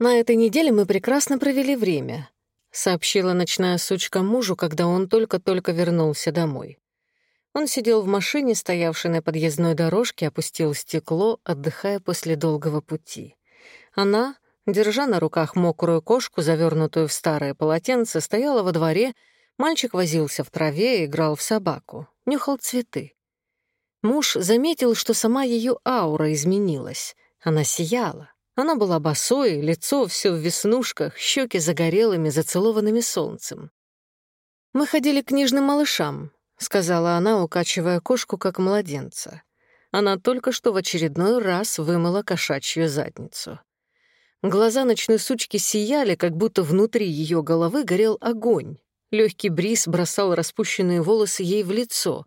На этой неделе мы прекрасно провели время, сообщила ночная сучка мужу, когда он только-только вернулся домой. Он сидел в машине, стоявшей на подъездной дорожке, опустил стекло, отдыхая после долгого пути. Она, держа на руках мокрую кошку, завернутую в старое полотенце, стояла во дворе, мальчик возился в траве играл в собаку, нюхал цветы. Муж заметил, что сама ее аура изменилась. Она сияла. Она была босой, лицо все в веснушках, щеки загорелыми, зацелованными солнцем. «Мы ходили к книжным малышам», — сказала она, укачивая кошку, как младенца. Она только что в очередной раз вымыла кошачью задницу. Глаза ночной сучки сияли, как будто внутри ее головы горел огонь. Легкий бриз бросал распущенные волосы ей в лицо.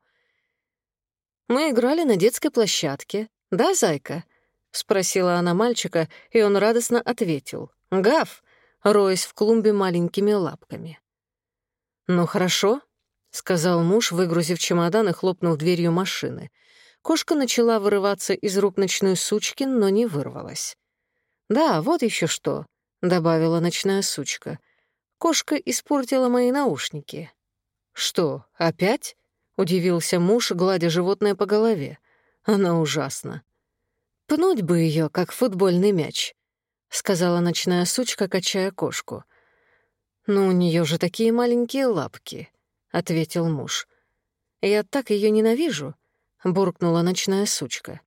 «Мы играли на детской площадке. Да, зайка?» — спросила она мальчика, и он радостно ответил. «Гав!» — роясь в клумбе маленькими лапками. «Ну хорошо», — сказал муж, выгрузив чемодан и хлопнув дверью машины. Кошка начала вырываться из рук ночной сучки, но не вырвалась. «Да, вот еще что», — добавила ночная сучка. «Кошка испортила мои наушники». «Что, опять?» — удивился муж, гладя животное по голове. «Она ужасна». «Пнуть бы ее, как футбольный мяч», — сказала ночная сучка, качая кошку. «Но у нее же такие маленькие лапки», — ответил муж. «Я так ее ненавижу», — буркнула ночная сучка.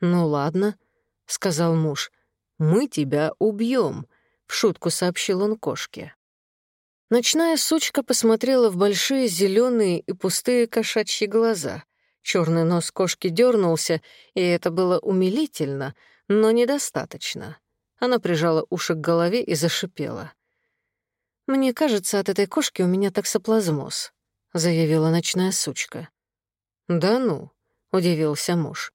«Ну ладно», — сказал муж. «Мы тебя убьем», — в шутку сообщил он кошке. Ночная сучка посмотрела в большие зеленые и пустые кошачьи глаза. Черный нос кошки дернулся, и это было умилительно, но недостаточно. Она прижала уши к голове и зашипела. «Мне кажется, от этой кошки у меня таксоплазмоз», — заявила ночная сучка. «Да ну», — удивился муж.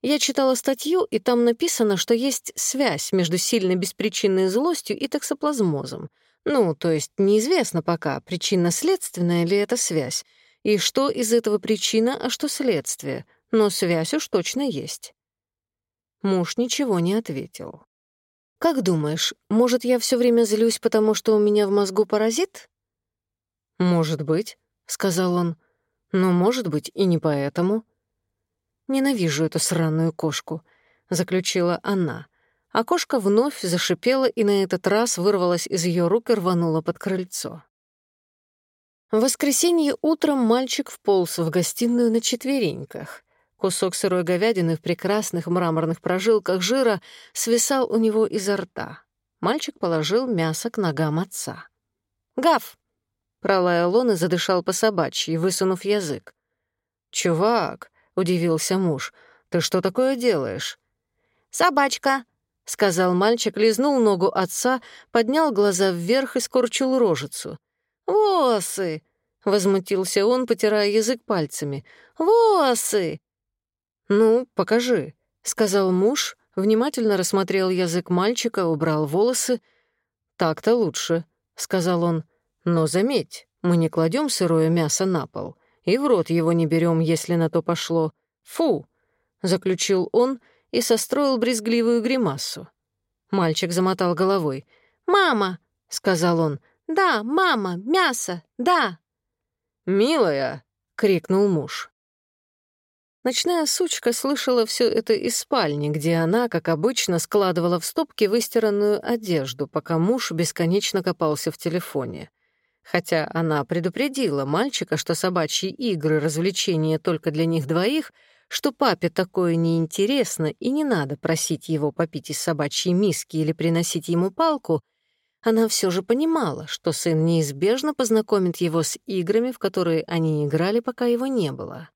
«Я читала статью, и там написано, что есть связь между сильной беспричинной злостью и таксоплазмозом. Ну, то есть неизвестно пока, причинно-следственная ли это связь, и что из этого причина, а что следствие, но связь уж точно есть. Муж ничего не ответил. «Как думаешь, может, я все время злюсь, потому что у меня в мозгу паразит?» «Может быть», — сказал он, — «но, может быть, и не поэтому». «Ненавижу эту сраную кошку», — заключила она, — а кошка вновь зашипела и на этот раз вырвалась из ее рук и рванула под крыльцо. В воскресенье утром мальчик вполз в гостиную на четвереньках. Кусок сырой говядины в прекрасных мраморных прожилках жира свисал у него изо рта. Мальчик положил мясо к ногам отца. «Гав!» — пролаял он и задышал по собачьи, высунув язык. «Чувак!» — удивился муж. «Ты что такое делаешь?» «Собачка!» — сказал мальчик, лизнул ногу отца, поднял глаза вверх и скорчил рожицу. «Восы!» — возмутился он, потирая язык пальцами. «Восы!» «Ну, покажи», — сказал муж, внимательно рассмотрел язык мальчика, убрал волосы. «Так-то лучше», — сказал он. «Но заметь, мы не кладем сырое мясо на пол, и в рот его не берем, если на то пошло. Фу!» — заключил он и состроил брезгливую гримасу. Мальчик замотал головой. «Мама!» — сказал он. «Да, мама, мясо, да!» «Милая!» — крикнул муж. Ночная сучка слышала все это из спальни, где она, как обычно, складывала в стопки выстиранную одежду, пока муж бесконечно копался в телефоне. Хотя она предупредила мальчика, что собачьи игры — развлечения только для них двоих — что папе такое неинтересно и не надо просить его попить из собачьей миски или приносить ему палку, она все же понимала, что сын неизбежно познакомит его с играми, в которые они играли, пока его не было.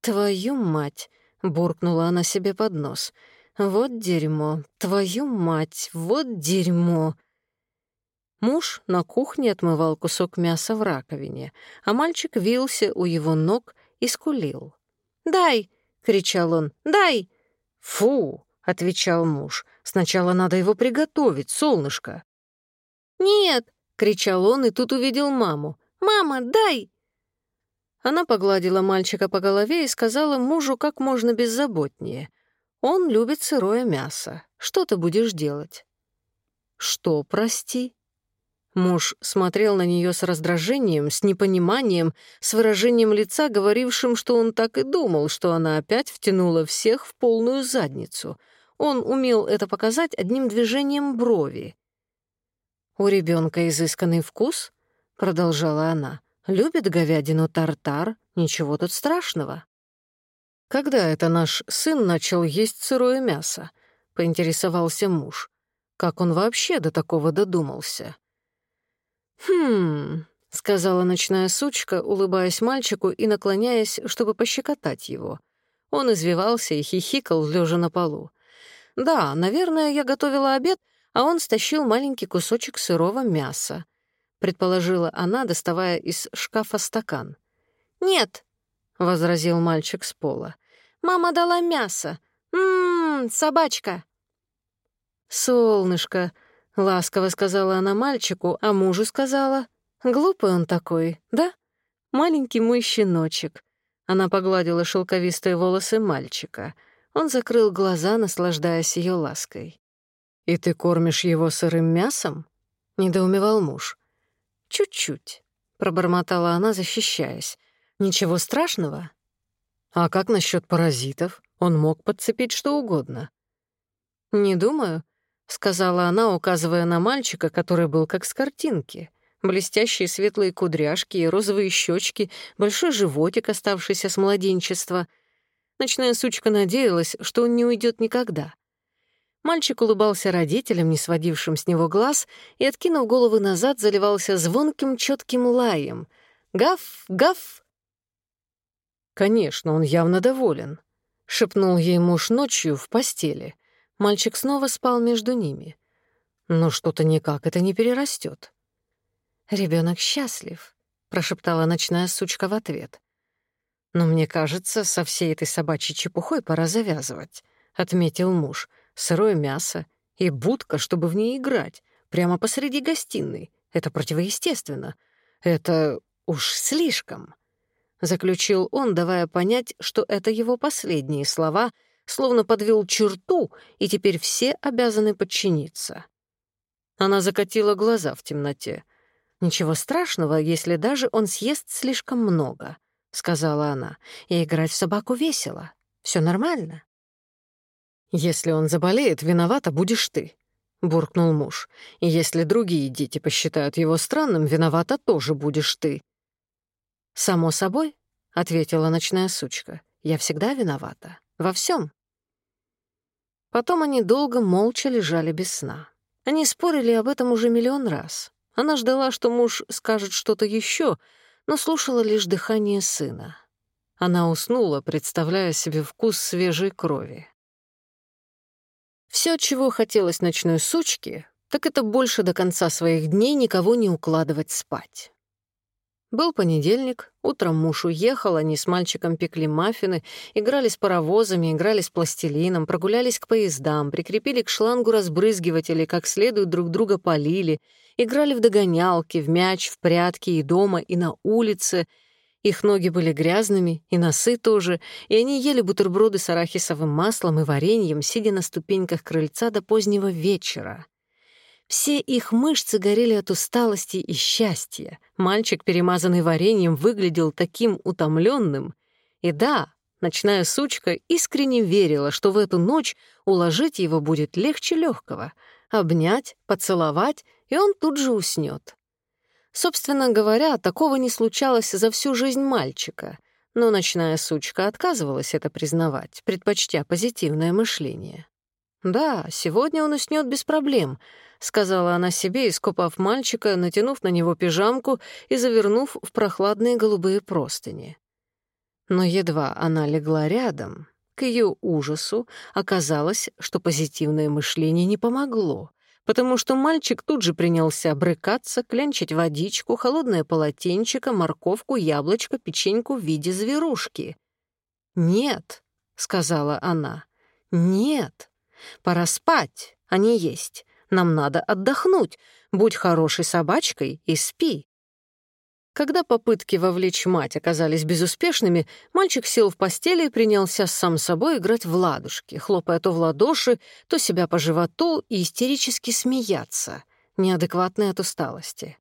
«Твою мать!» — буркнула она себе под нос. «Вот дерьмо! Твою мать! Вот дерьмо!» Муж на кухне отмывал кусок мяса в раковине, а мальчик вился у его ног и скулил. «Дай!» — кричал он. «Дай!» «Фу!» — отвечал муж. «Сначала надо его приготовить, солнышко». «Нет!» — кричал он и тут увидел маму. «Мама, дай!» Она погладила мальчика по голове и сказала мужу как можно беззаботнее. «Он любит сырое мясо. Что ты будешь делать?» «Что, прости?» Муж смотрел на нее с раздражением, с непониманием, с выражением лица, говорившим, что он так и думал, что она опять втянула всех в полную задницу. Он умел это показать одним движением брови. «У ребенка изысканный вкус?» — продолжала она. «Любит говядину тартар, ничего тут страшного». «Когда это наш сын начал есть сырое мясо?» — поинтересовался муж. «Как он вообще до такого додумался?» «Хм...» — сказала ночная сучка, улыбаясь мальчику и наклоняясь, чтобы пощекотать его. Он извивался и хихикал, лежа на полу. «Да, наверное, я готовила обед, а он стащил маленький кусочек сырого мяса», — предположила она, доставая из шкафа стакан. «Нет», — возразил мальчик с пола. «Мама дала мясо. Ммм, собачка». «Солнышко», — ласково сказала она мальчику, а мужу сказала, «Глупый он такой, да? Маленький мой щеночек». Она погладила шелковистые волосы мальчика. Он закрыл глаза, наслаждаясь ее лаской. «И ты кормишь его сырым мясом?» — недоумевал муж. «Чуть-чуть», — пробормотала она, защищаясь. «Ничего страшного?» «А как насчет паразитов? Он мог подцепить что угодно». «Не думаю. — сказала она, указывая на мальчика, который был как с картинки. Блестящие светлые кудряшки и розовые щечки, большой животик, оставшийся с младенчества. Ночная сучка надеялась, что он не уйдет никогда. Мальчик улыбался родителям, не сводившим с него глаз, и, откинув голову назад, заливался звонким четким лаем. «Гав! Гав!» «Конечно, он явно доволен», — шепнул ей муж ночью в постели — Мальчик снова спал между ними. Но что-то никак это не перерастет. Ребенок счастлив», — прошептала ночная сучка в ответ. «Но мне кажется, со всей этой собачьей чепухой пора завязывать», — отметил муж. «Сырое мясо и будка, чтобы в ней играть, прямо посреди гостиной. Это противоестественно. Это уж слишком», — заключил он, давая понять, что это его последние слова — словно подвел черту, и теперь все обязаны подчиниться. Она закатила глаза в темноте. «Ничего страшного, если даже он съест слишком много», — сказала она, — «и играть в собаку весело. Все нормально». «Если он заболеет, виновата будешь ты», — буркнул муж. «И если другие дети посчитают его странным, виновата тоже будешь ты». «Само собой», — ответила ночная сучка, — «я всегда виновата. Во всем. Потом они долго молча лежали без сна. Они спорили об этом уже миллион раз. Она ждала, что муж скажет что-то еще, но слушала лишь дыхание сына. Она уснула, представляя себе вкус свежей крови. Все, чего хотелось ночной сучке, так это больше до конца своих дней никого не укладывать спать. Был понедельник, утром муж уехал, они с мальчиком пекли маффины, играли с паровозами, играли с пластилином, прогулялись к поездам, прикрепили к шлангу разбрызгиватели, как следует друг друга полили, играли в догонялки, в мяч, в прятки и дома, и на улице. Их ноги были грязными, и носы тоже, и они ели бутерброды с арахисовым маслом и вареньем, сидя на ступеньках крыльца до позднего вечера. Все их мышцы горели от усталости и счастья. Мальчик, перемазанный вареньем, выглядел таким утомленным. И да, ночная сучка искренне верила, что в эту ночь уложить его будет легче легкого. Обнять, поцеловать, и он тут же уснет. Собственно говоря, такого не случалось за всю жизнь мальчика. Но ночная сучка отказывалась это признавать, предпочтя позитивное мышление. Да, сегодня он уснет без проблем —— сказала она себе, искупав мальчика, натянув на него пижамку и завернув в прохладные голубые простыни. Но едва она легла рядом, к ее ужасу оказалось, что позитивное мышление не помогло, потому что мальчик тут же принялся брыкаться, клянчить водичку, холодное полотенчико, морковку, яблочко, печеньку в виде зверушки. «Нет», — сказала она, — «нет, пора спать, а не есть. Нам надо отдохнуть. Будь хорошей собачкой и спи». Когда попытки вовлечь мать оказались безуспешными, мальчик сел в постели и принялся сам собой играть в ладушки, хлопая то в ладоши, то себя по животу и истерически смеяться, неадекватной от усталости.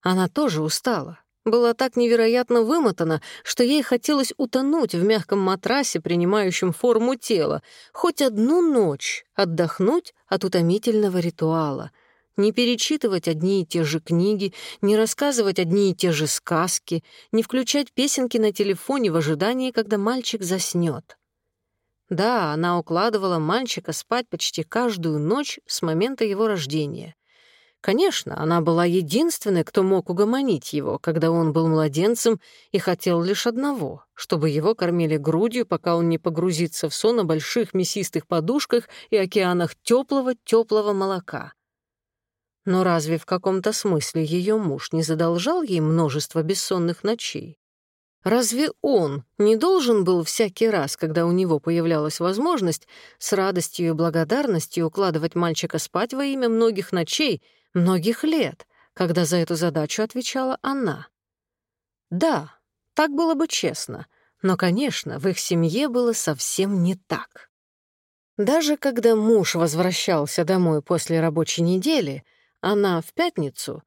Она тоже устала, была так невероятно вымотана, что ей хотелось утонуть в мягком матрасе, принимающем форму тела, хоть одну ночь отдохнуть от утомительного ритуала — не перечитывать одни и те же книги, не рассказывать одни и те же сказки, не включать песенки на телефоне в ожидании, когда мальчик заснет. Да, она укладывала мальчика спать почти каждую ночь с момента его рождения. Конечно, она была единственной, кто мог угомонить его, когда он был младенцем и хотел лишь одного — чтобы его кормили грудью, пока он не погрузится в сон на больших мясистых подушках и океанах теплого-теплого молока. Но разве в каком-то смысле ее муж не задолжал ей множество бессонных ночей? Разве он не должен был всякий раз, когда у него появлялась возможность, с радостью и благодарностью укладывать мальчика спать во имя многих ночей, многих лет, когда за эту задачу отвечала она? Да, так было бы честно, но, конечно, в их семье было совсем не так. Даже когда муж возвращался домой после рабочей недели — она в пятницу,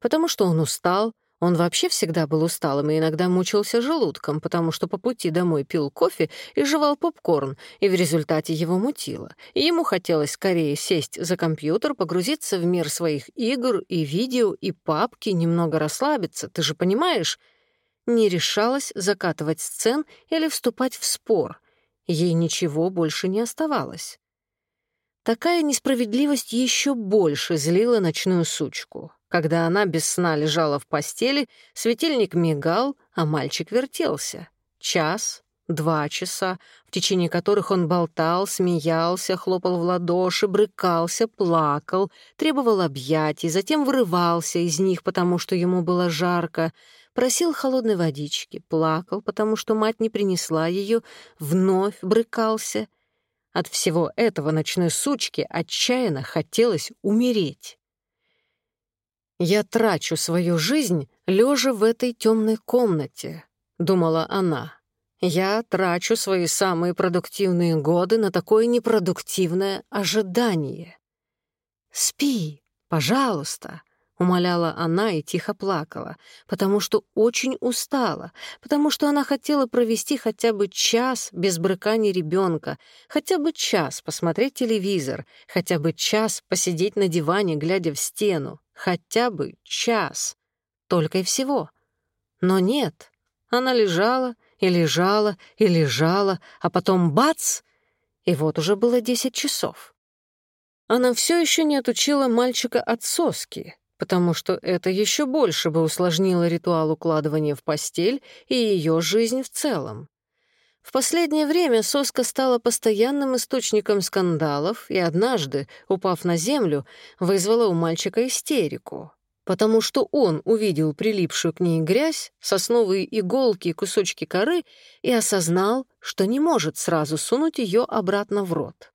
потому что он устал, он вообще всегда был усталым и иногда мучился желудком, потому что по пути домой пил кофе и жевал попкорн, и в результате его мутило. И ему хотелось скорее сесть за компьютер, погрузиться в мир своих игр и видео, и папки, немного расслабиться, ты же понимаешь? Не решалась закатывать сцен или вступать в спор. Ей ничего больше не оставалось. Такая несправедливость еще больше злила ночную сучку. Когда она без сна лежала в постели, светильник мигал, а мальчик вертелся. Час, два часа, в течение которых он болтал, смеялся, хлопал в ладоши, брыкался, плакал, требовал объятий, затем вырывался из них, потому что ему было жарко, просил холодной водички, плакал, потому что мать не принесла ее, вновь брыкался — от всего этого ночной сучке отчаянно хотелось умереть. «Я трачу свою жизнь, лежа в этой темной комнате», — думала она. «Я трачу свои самые продуктивные годы на такое непродуктивное ожидание». «Спи, пожалуйста», — умоляла она и тихо плакала, потому что очень устала, потому что она хотела провести хотя бы час без брыкания ребенка, хотя бы час посмотреть телевизор, хотя бы час посидеть на диване, глядя в стену, хотя бы час. Только и всего. Но нет, она лежала и лежала и лежала, а потом бац! И вот уже было десять часов. Она все еще не отучила мальчика от соски, потому что это еще больше бы усложнило ритуал укладывания в постель и ее жизнь в целом. В последнее время соска стала постоянным источником скандалов и однажды, упав на землю, вызвала у мальчика истерику, потому что он увидел прилипшую к ней грязь, сосновые иголки и кусочки коры и осознал, что не может сразу сунуть ее обратно в рот.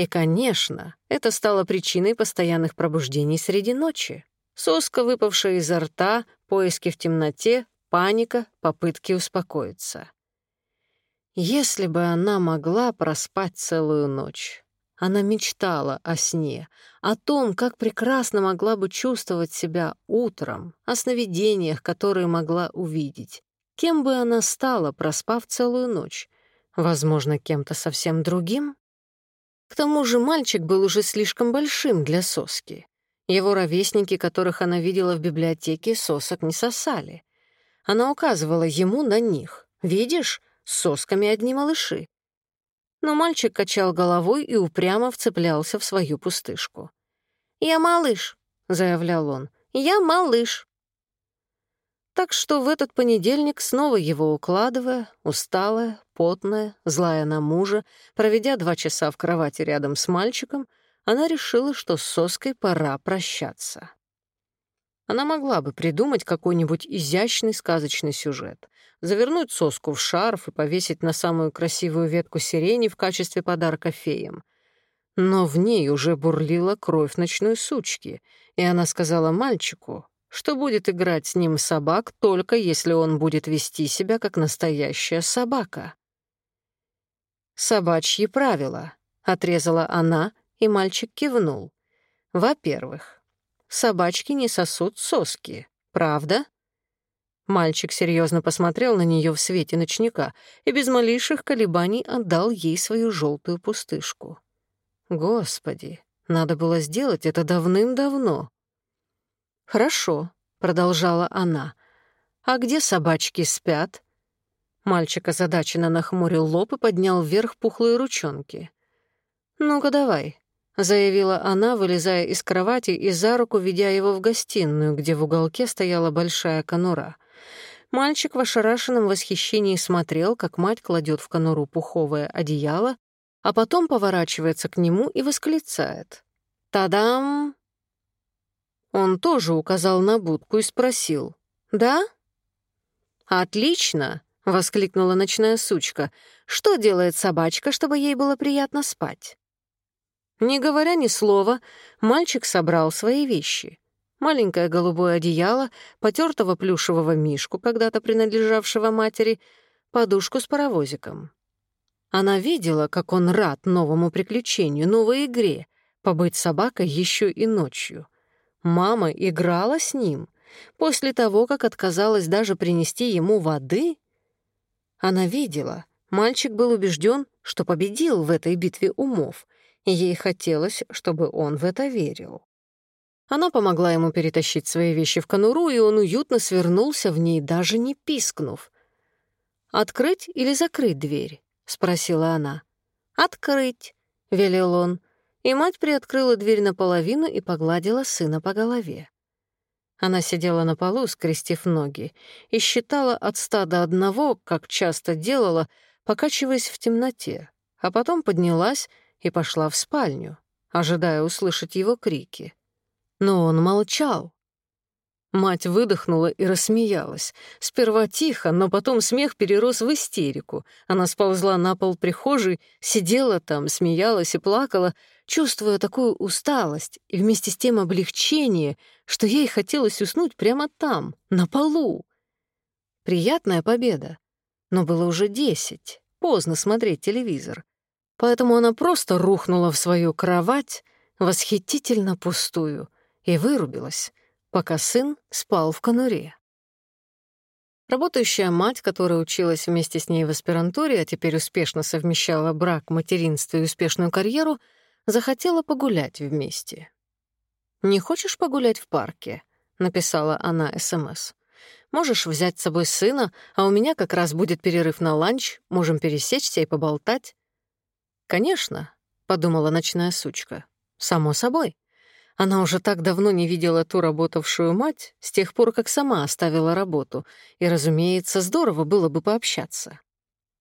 И, конечно, это стало причиной постоянных пробуждений среди ночи. Соска, выпавшая изо рта, поиски в темноте, паника, попытки успокоиться. Если бы она могла проспать целую ночь. Она мечтала о сне, о том, как прекрасно могла бы чувствовать себя утром, о сновидениях, которые могла увидеть. Кем бы она стала, проспав целую ночь? Возможно, кем-то совсем другим? К тому же мальчик был уже слишком большим для соски. Его ровесники, которых она видела в библиотеке, сосок не сосали. Она указывала ему на них. «Видишь, с сосками одни малыши». Но мальчик качал головой и упрямо вцеплялся в свою пустышку. «Я малыш», — заявлял он, — «я малыш». Так что в этот понедельник, снова его укладывая, усталая, потная, злая на мужа, проведя два часа в кровати рядом с мальчиком, она решила, что с соской пора прощаться. Она могла бы придумать какой-нибудь изящный сказочный сюжет, завернуть соску в шарф и повесить на самую красивую ветку сирени в качестве подарка феям. Но в ней уже бурлила кровь ночной сучки, и она сказала мальчику, что будет играть с ним собак только если он будет вести себя как настоящая собака. «Собачьи правила», — отрезала она, и мальчик кивнул. «Во-первых, собачки не сосут соски, правда?» Мальчик серьезно посмотрел на нее в свете ночника и без малейших колебаний отдал ей свою желтую пустышку. Господи, надо было сделать это давным-давно. «Хорошо», — продолжала она. «А где собачки спят?» Мальчик озадаченно нахмурил лоб и поднял вверх пухлые ручонки. «Ну-ка давай», — заявила она, вылезая из кровати и за руку ведя его в гостиную, где в уголке стояла большая конура. Мальчик в ошарашенном восхищении смотрел, как мать кладет в конуру пуховое одеяло, а потом поворачивается к нему и восклицает. «Та-дам!» Он тоже указал на будку и спросил. «Да?» «Отлично!» — воскликнула ночная сучка. «Что делает собачка, чтобы ей было приятно спать?» Не говоря ни слова, мальчик собрал свои вещи. Маленькое голубое одеяло, потертого плюшевого мишку, когда-то принадлежавшего матери, подушку с паровозиком. Она видела, как он рад новому приключению, новой игре, побыть собакой еще и ночью. Мама играла с ним. После того, как отказалась даже принести ему воды, она видела, мальчик был убежден, что победил в этой битве умов, и ей хотелось, чтобы он в это верил. Она помогла ему перетащить свои вещи в конуру, и он уютно свернулся в ней, даже не пискнув. «Открыть или закрыть дверь?» — спросила она. «Открыть», — велел он, и мать приоткрыла дверь наполовину и погладила сына по голове. Она сидела на полу, скрестив ноги, и считала от ста до одного, как часто делала, покачиваясь в темноте, а потом поднялась и пошла в спальню, ожидая услышать его крики. Но он молчал. Мать выдохнула и рассмеялась. Сперва тихо, но потом смех перерос в истерику. Она сползла на пол прихожей, сидела там, смеялась и плакала, чувствуя такую усталость и вместе с тем облегчение, что ей хотелось уснуть прямо там, на полу. Приятная победа. Но было уже десять, поздно смотреть телевизор. Поэтому она просто рухнула в свою кровать, восхитительно пустую, и вырубилась пока сын спал в конуре. Работающая мать, которая училась вместе с ней в аспирантуре, а теперь успешно совмещала брак, материнство и успешную карьеру, захотела погулять вместе. «Не хочешь погулять в парке?» — написала она СМС. «Можешь взять с собой сына, а у меня как раз будет перерыв на ланч, можем пересечься и поболтать». «Конечно», — подумала ночная сучка. «Само собой». Она уже так давно не видела ту работавшую мать, с тех пор, как сама оставила работу, и, разумеется, здорово было бы пообщаться.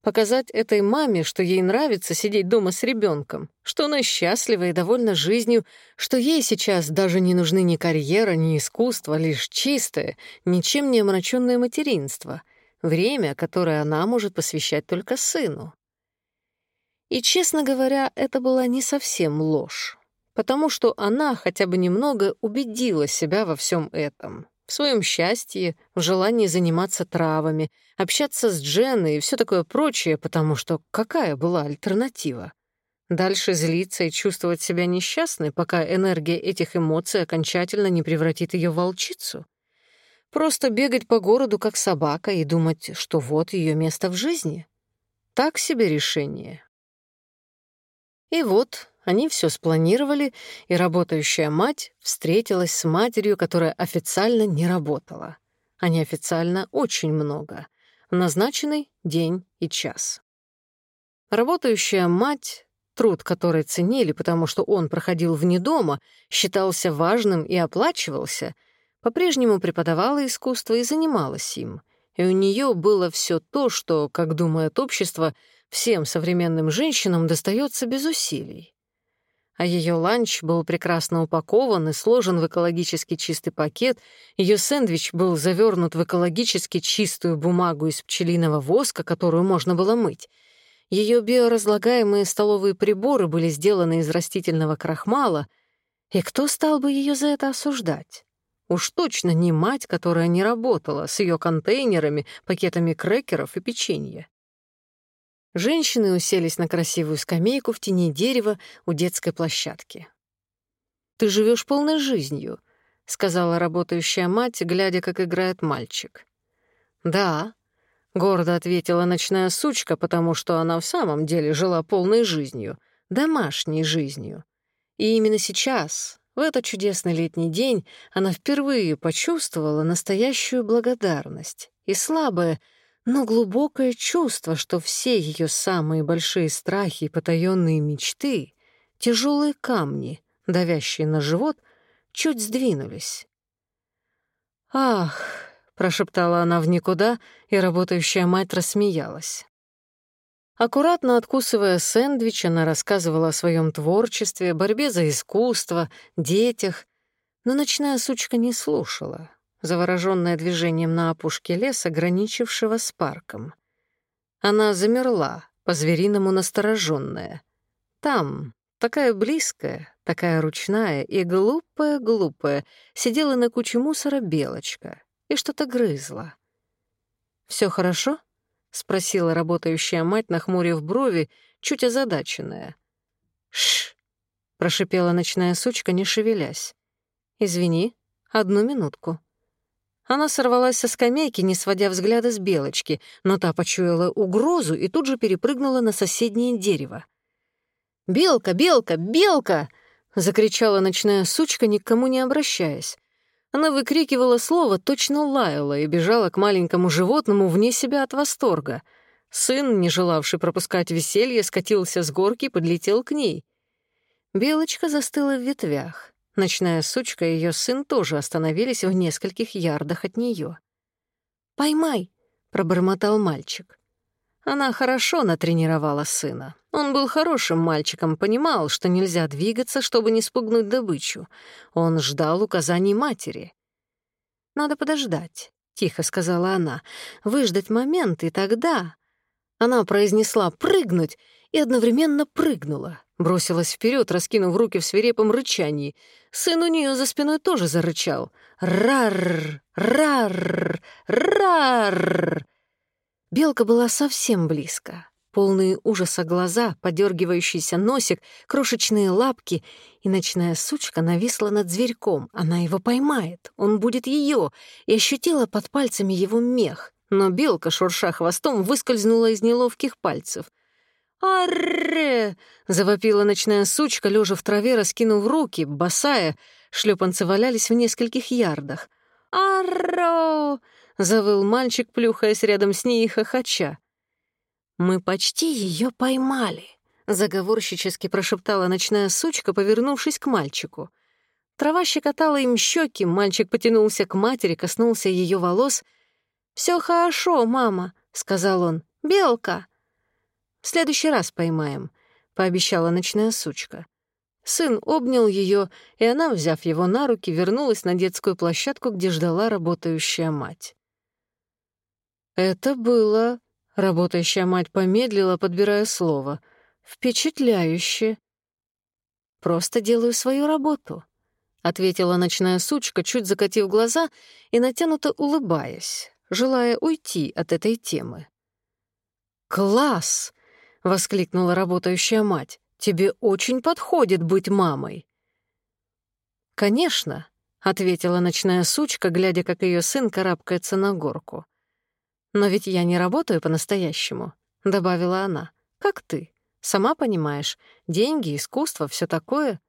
Показать этой маме, что ей нравится сидеть дома с ребенком, что она счастлива и довольна жизнью, что ей сейчас даже не нужны ни карьера, ни искусство, лишь чистое, ничем не омраченное материнство, время, которое она может посвящать только сыну. И, честно говоря, это была не совсем ложь потому что она хотя бы немного убедила себя во всем этом. В своем счастье, в желании заниматься травами, общаться с Дженной и все такое прочее, потому что какая была альтернатива? Дальше злиться и чувствовать себя несчастной, пока энергия этих эмоций окончательно не превратит ее в волчицу? Просто бегать по городу как собака и думать, что вот ее место в жизни? Так себе решение. И вот они все спланировали, и работающая мать встретилась с матерью, которая официально не работала, а неофициально очень много, в назначенный день и час. Работающая мать, труд которой ценили, потому что он проходил вне дома, считался важным и оплачивался, по-прежнему преподавала искусство и занималась им, и у нее было все то, что, как думает общество, всем современным женщинам достается без усилий а ее ланч был прекрасно упакован и сложен в экологически чистый пакет, ее сэндвич был завернут в экологически чистую бумагу из пчелиного воска, которую можно было мыть. Ее биоразлагаемые столовые приборы были сделаны из растительного крахмала, и кто стал бы ее за это осуждать? Уж точно не мать, которая не работала с ее контейнерами, пакетами крекеров и печенья. Женщины уселись на красивую скамейку в тени дерева у детской площадки. «Ты живешь полной жизнью», — сказала работающая мать, глядя, как играет мальчик. «Да», — гордо ответила ночная сучка, потому что она в самом деле жила полной жизнью, домашней жизнью. И именно сейчас, в этот чудесный летний день, она впервые почувствовала настоящую благодарность и слабое, но глубокое чувство, что все ее самые большие страхи и потаенные мечты, тяжелые камни, давящие на живот, чуть сдвинулись. «Ах!» — прошептала она в никуда, и работающая мать рассмеялась. Аккуратно откусывая сэндвич, она рассказывала о своем творчестве, борьбе за искусство, детях, но ночная сучка не слушала заворожённая движением на опушке леса, граничившего с парком. Она замерла, по-звериному настороженная. Там, такая близкая, такая ручная и глупая-глупая, сидела на куче мусора белочка и что-то грызла. Все хорошо?» — спросила работающая мать, нахмурив брови, чуть озадаченная. «Ш!» — прошипела ночная сучка, не шевелясь. «Извини, одну минутку». Она сорвалась со скамейки, не сводя взгляда с белочки, но та почуяла угрозу и тут же перепрыгнула на соседнее дерево. «Белка, белка, белка!» — закричала ночная сучка, никому не обращаясь. Она выкрикивала слово, точно лаяла и бежала к маленькому животному вне себя от восторга. Сын, не желавший пропускать веселье, скатился с горки и подлетел к ней. Белочка застыла в ветвях. Ночная сучка и ее сын тоже остановились в нескольких ярдах от нее. «Поймай!» — пробормотал мальчик. Она хорошо натренировала сына. Он был хорошим мальчиком, понимал, что нельзя двигаться, чтобы не спугнуть добычу. Он ждал указаний матери. «Надо подождать», — тихо сказала она, — «выждать момент, и тогда...» Она произнесла «прыгнуть» и одновременно прыгнула. Бросилась вперед, раскинув руки в свирепом рычании. Сын у нее за спиной тоже зарычал. «Рар! Рар! Рар!» Белка была совсем близко. Полные ужаса глаза, подергивающийся носик, крошечные лапки, и ночная сучка нависла над зверьком. Она его поймает, он будет ее, и ощутила под пальцами его мех. Но белка, шурша хвостом, выскользнула из неловких пальцев. «Арре!» — завопила ночная сучка, лежа в траве, раскинув руки, босая, шлепанцы валялись в нескольких ярдах. «Арро!» — завыл мальчик, плюхаясь рядом с ней и хохоча. «Мы почти ее поймали», — заговорщически прошептала ночная сучка, повернувшись к мальчику. Трава щекотала им щеки, мальчик потянулся к матери, коснулся ее волос. Все хорошо, мама», — сказал он. «Белка!» В следующий раз поймаем», — пообещала ночная сучка. Сын обнял ее, и она, взяв его на руки, вернулась на детскую площадку, где ждала работающая мать. Это было... Работающая мать помедлила, подбирая слово. «Впечатляюще!» «Просто делаю свою работу», — ответила ночная сучка, чуть закатив глаза и натянуто улыбаясь, желая уйти от этой темы. «Класс!» — воскликнула работающая мать. «Тебе очень подходит быть мамой». «Конечно», — ответила ночная сучка, глядя, как ее сын карабкается на горку. «Но ведь я не работаю по-настоящему», — добавила она. «Как ты? Сама понимаешь, деньги, искусство, все такое».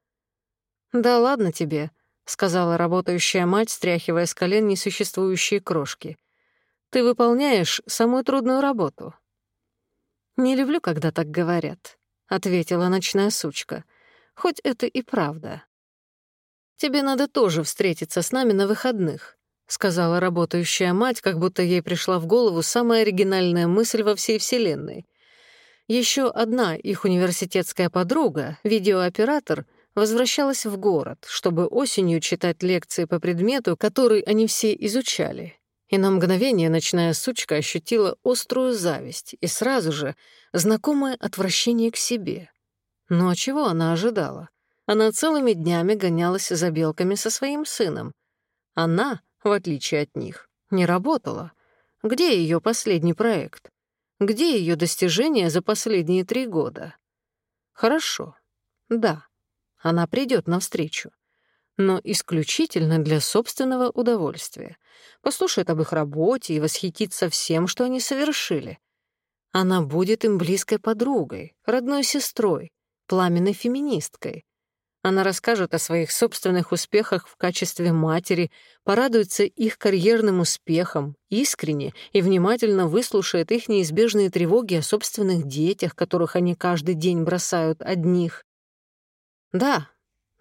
«Да ладно тебе», — сказала работающая мать, стряхивая с колен несуществующие крошки. «Ты выполняешь самую трудную работу. «Не люблю, когда так говорят», — ответила ночная сучка. «Хоть это и правда». «Тебе надо тоже встретиться с нами на выходных», — сказала работающая мать, как будто ей пришла в голову самая оригинальная мысль во всей Вселенной. Еще одна их университетская подруга, видеооператор, возвращалась в город, чтобы осенью читать лекции по предмету, который они все изучали и на мгновение ночная сучка ощутила острую зависть и сразу же знакомое отвращение к себе. Но чего она ожидала? Она целыми днями гонялась за белками со своим сыном. Она, в отличие от них, не работала. Где ее последний проект? Где ее достижения за последние три года? Хорошо. Да, она придет навстречу. Но исключительно для собственного удовольствия. Послушает об их работе и восхитится всем, что они совершили. Она будет им близкой подругой, родной сестрой, пламенной феминисткой. Она расскажет о своих собственных успехах в качестве матери, порадуется их карьерным успехам, искренне и внимательно выслушает их неизбежные тревоги о собственных детях, которых они каждый день бросают одних. Да,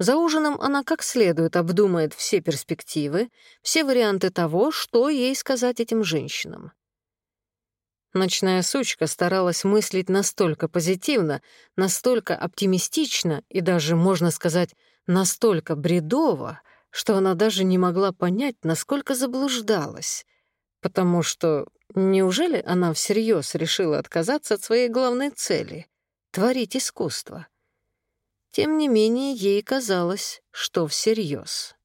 за ужином она как следует обдумает все перспективы, все варианты того, что ей сказать этим женщинам. Ночная сучка старалась мыслить настолько позитивно, настолько оптимистично и даже, можно сказать, настолько бредово, что она даже не могла понять, насколько заблуждалась. Потому что неужели она всерьез решила отказаться от своей главной цели — творить искусство? Тем не менее, ей казалось, что всерьез.